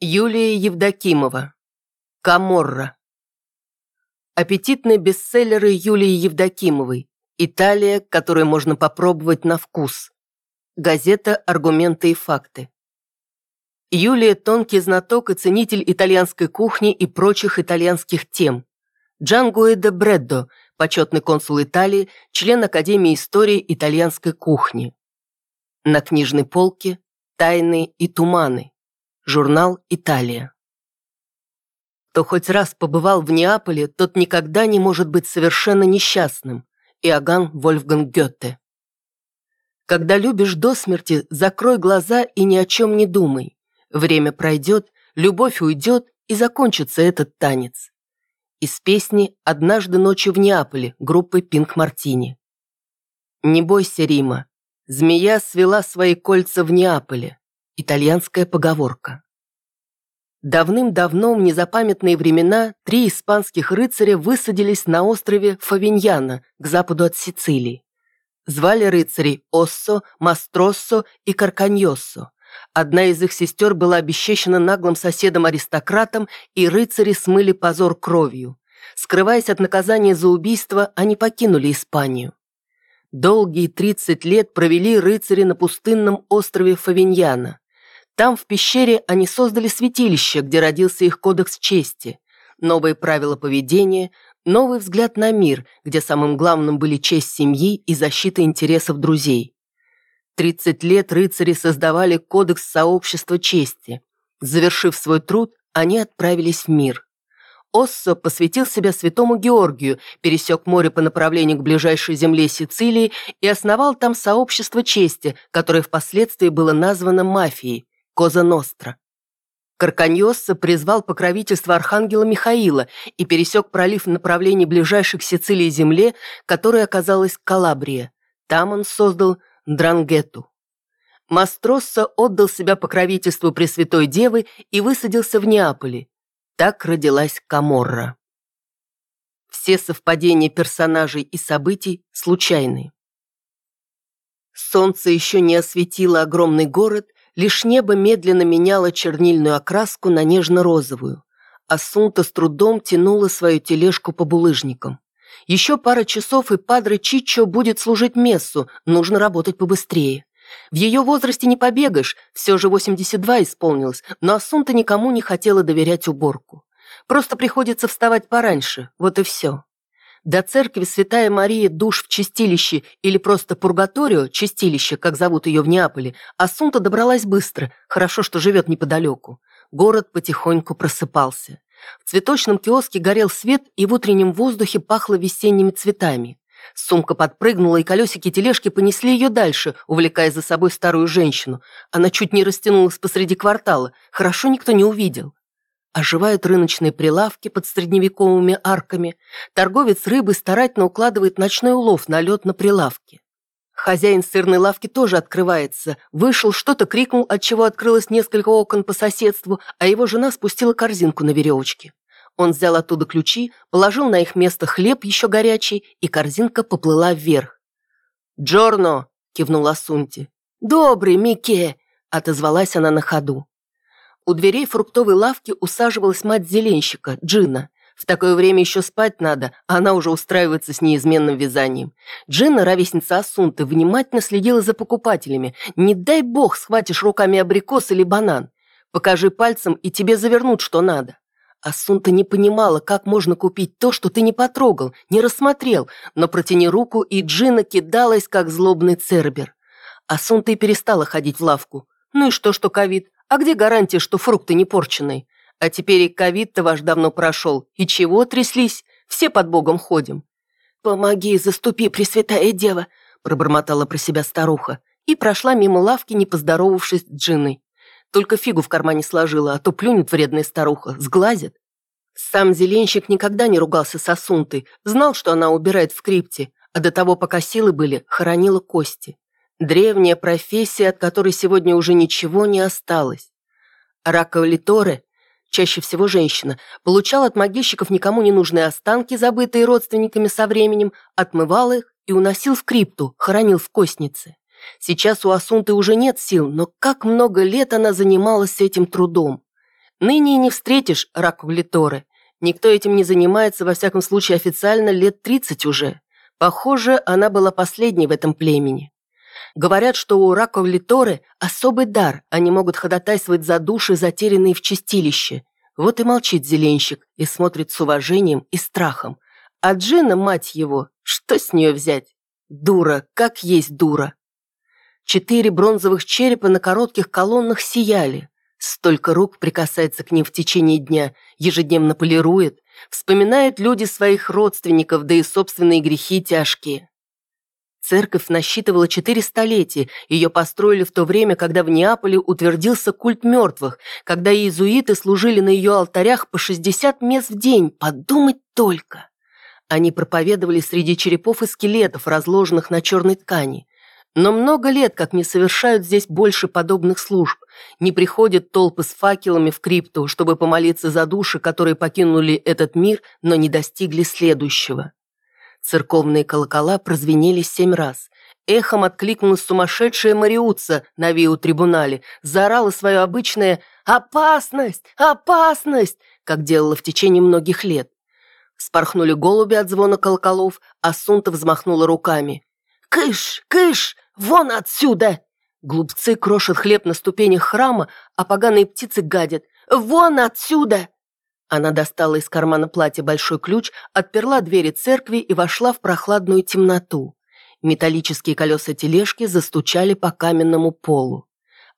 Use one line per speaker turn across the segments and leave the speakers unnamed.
Юлия Евдокимова. Каморра. Аппетитные бестселлеры Юлии Евдокимовой. Италия, которую можно попробовать на вкус. Газета «Аргументы и факты». Юлия – тонкий знаток и ценитель итальянской кухни и прочих итальянских тем. Джан Гуэдо Бреддо, почетный консул Италии, член Академии истории итальянской кухни. На книжной полке «Тайны и туманы». Журнал «Италия». Кто хоть раз побывал в Неаполе, тот никогда не может быть совершенно несчастным. Иоганн Вольфганг Гёте. Когда любишь до смерти, закрой глаза и ни о чем не думай. Время пройдет, любовь уйдет, и закончится этот танец. Из песни «Однажды ночью в Неаполе» группы Пинк Мартини. Не бойся, Рима. Змея свела свои кольца в Неаполе. Итальянская поговорка. Давным-давно, в незапамятные времена, три испанских рыцаря высадились на острове Фавиньяна, к западу от Сицилии. Звали рыцарей Оссо, Мастроссо и Карканьоссо. Одна из их сестер была обесчещена наглым соседом-аристократом, и рыцари смыли позор кровью. Скрываясь от наказания за убийство, они покинули Испанию. Долгие 30 лет провели рыцари на пустынном острове Фавиньяна. Там, в пещере, они создали святилище, где родился их кодекс чести. Новые правила поведения, новый взгляд на мир, где самым главным были честь семьи и защита интересов друзей. 30 лет рыцари создавали кодекс сообщества чести. Завершив свой труд, они отправились в мир. Оссо посвятил себя святому Георгию, пересек море по направлению к ближайшей земле Сицилии и основал там сообщество чести, которое впоследствии было названо мафией. Коза Ностра. Карканьосса призвал покровительство архангела Михаила и пересек пролив в направлении ближайшей к Сицилии земле, которая оказалась Калабрия. Там он создал Дрангету. Мастросса отдал себя покровительству Пресвятой Девы и высадился в Неаполе. Так родилась Каморра. Все совпадения персонажей и событий случайны. Солнце еще не осветило огромный город, Лишь небо медленно меняло чернильную окраску на нежно-розовую. Асунта с трудом тянула свою тележку по булыжникам. Еще пара часов, и Падре Чичо будет служить мессу, нужно работать побыстрее. В ее возрасте не побегаешь, все же 82 исполнилось, но Асунта никому не хотела доверять уборку. Просто приходится вставать пораньше, вот и все. До церкви Святая Мария душ в чистилище или просто Пургаторио, чистилище, как зовут ее в Неаполе, Асунта добралась быстро, хорошо, что живет неподалеку. Город потихоньку просыпался. В цветочном киоске горел свет, и в утреннем воздухе пахло весенними цветами. Сумка подпрыгнула, и колесики тележки понесли ее дальше, увлекая за собой старую женщину. Она чуть не растянулась посреди квартала. Хорошо никто не увидел. Оживают рыночные прилавки под средневековыми арками. Торговец рыбы старательно укладывает ночной улов на лед на прилавке. Хозяин сырной лавки тоже открывается. Вышел, что-то крикнул, отчего открылось несколько окон по соседству, а его жена спустила корзинку на веревочке. Он взял оттуда ключи, положил на их место хлеб еще горячий, и корзинка поплыла вверх. «Джорно!» – кивнула Сунти. «Добрый, Мике!» – отозвалась она на ходу. У дверей фруктовой лавки усаживалась мать зеленщика, Джина. В такое время еще спать надо, а она уже устраивается с неизменным вязанием. Джина, ровесница Асунты, внимательно следила за покупателями. Не дай бог схватишь руками абрикос или банан. Покажи пальцем, и тебе завернут, что надо. Асунта не понимала, как можно купить то, что ты не потрогал, не рассмотрел, но протяни руку, и Джина кидалась, как злобный цербер. Асунта и перестала ходить в лавку. Ну и что, что ковид? А где гарантия, что фрукты не порченые? А теперь и ковид-то ваш давно прошел. И чего тряслись? Все под Богом ходим». «Помоги, заступи, Пресвятая Дева», пробормотала про себя старуха и прошла мимо лавки, не поздоровавшись с Джиной. Только фигу в кармане сложила, а то плюнет вредная старуха, сглазит. Сам зеленщик никогда не ругался с Асунтой, знал, что она убирает в крипте, а до того, пока силы были, хоронила кости. Древняя профессия, от которой сегодня уже ничего не осталось. Раковлиторе, чаще всего женщина, получал от могильщиков никому не нужные останки, забытые родственниками со временем, отмывал их и уносил в крипту, хоронил в костнице. Сейчас у Асунты уже нет сил, но как много лет она занималась этим трудом. Ныне и не встретишь ракуглиторы. Никто этим не занимается, во всяком случае официально, лет 30 уже. Похоже, она была последней в этом племени. Говорят, что у раковлиторы особый дар, они могут ходатайствовать за души, затерянные в чистилище. Вот и молчит зеленщик и смотрит с уважением и страхом. А Джина, мать его, что с нее взять? Дура, как есть дура. Четыре бронзовых черепа на коротких колоннах сияли. Столько рук прикасается к ним в течение дня, ежедневно полирует, вспоминают люди своих родственников, да и собственные грехи тяжкие. Церковь насчитывала четыре столетия, ее построили в то время, когда в Неаполе утвердился культ мертвых, когда иезуиты служили на ее алтарях по 60 мест в день, подумать только. Они проповедовали среди черепов и скелетов, разложенных на черной ткани. Но много лет, как не совершают здесь больше подобных служб, не приходят толпы с факелами в крипту, чтобы помолиться за души, которые покинули этот мир, но не достигли следующего. Церковные колокола прозвенели семь раз. Эхом откликнулась сумасшедшая Мариутса на виу-трибунале, заорала свое обычное «Опасность! Опасность!», как делала в течение многих лет. Спорхнули голуби от звона колоколов, а Сунта взмахнула руками. «Кыш! Кыш! Вон отсюда!» Глупцы крошат хлеб на ступенях храма, а поганые птицы гадят. «Вон отсюда!» Она достала из кармана платья большой ключ, отперла двери церкви и вошла в прохладную темноту. Металлические колеса тележки застучали по каменному полу.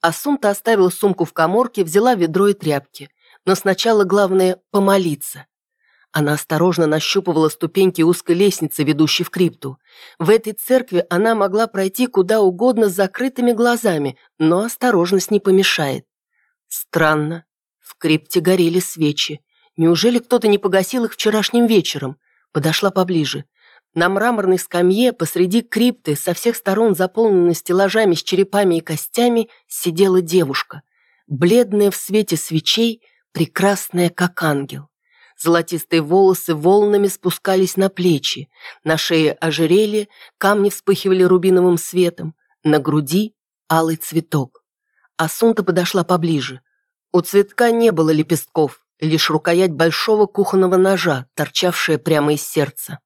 Асунта оставила сумку в коморке, взяла ведро и тряпки. Но сначала главное – помолиться. Она осторожно нащупывала ступеньки узкой лестницы, ведущей в крипту. В этой церкви она могла пройти куда угодно с закрытыми глазами, но осторожность не помешает. Странно. В крипте горели свечи. Неужели кто-то не погасил их вчерашним вечером? Подошла поближе. На мраморной скамье посреди крипты, со всех сторон заполненной стеллажами с черепами и костями, сидела девушка. Бледная в свете свечей, прекрасная как ангел. Золотистые волосы волнами спускались на плечи, на шее ожерелье, камни вспыхивали рубиновым светом, на груди алый цветок. Асунта подошла поближе. У цветка не было лепестков, лишь рукоять большого кухонного ножа, торчавшая прямо из сердца.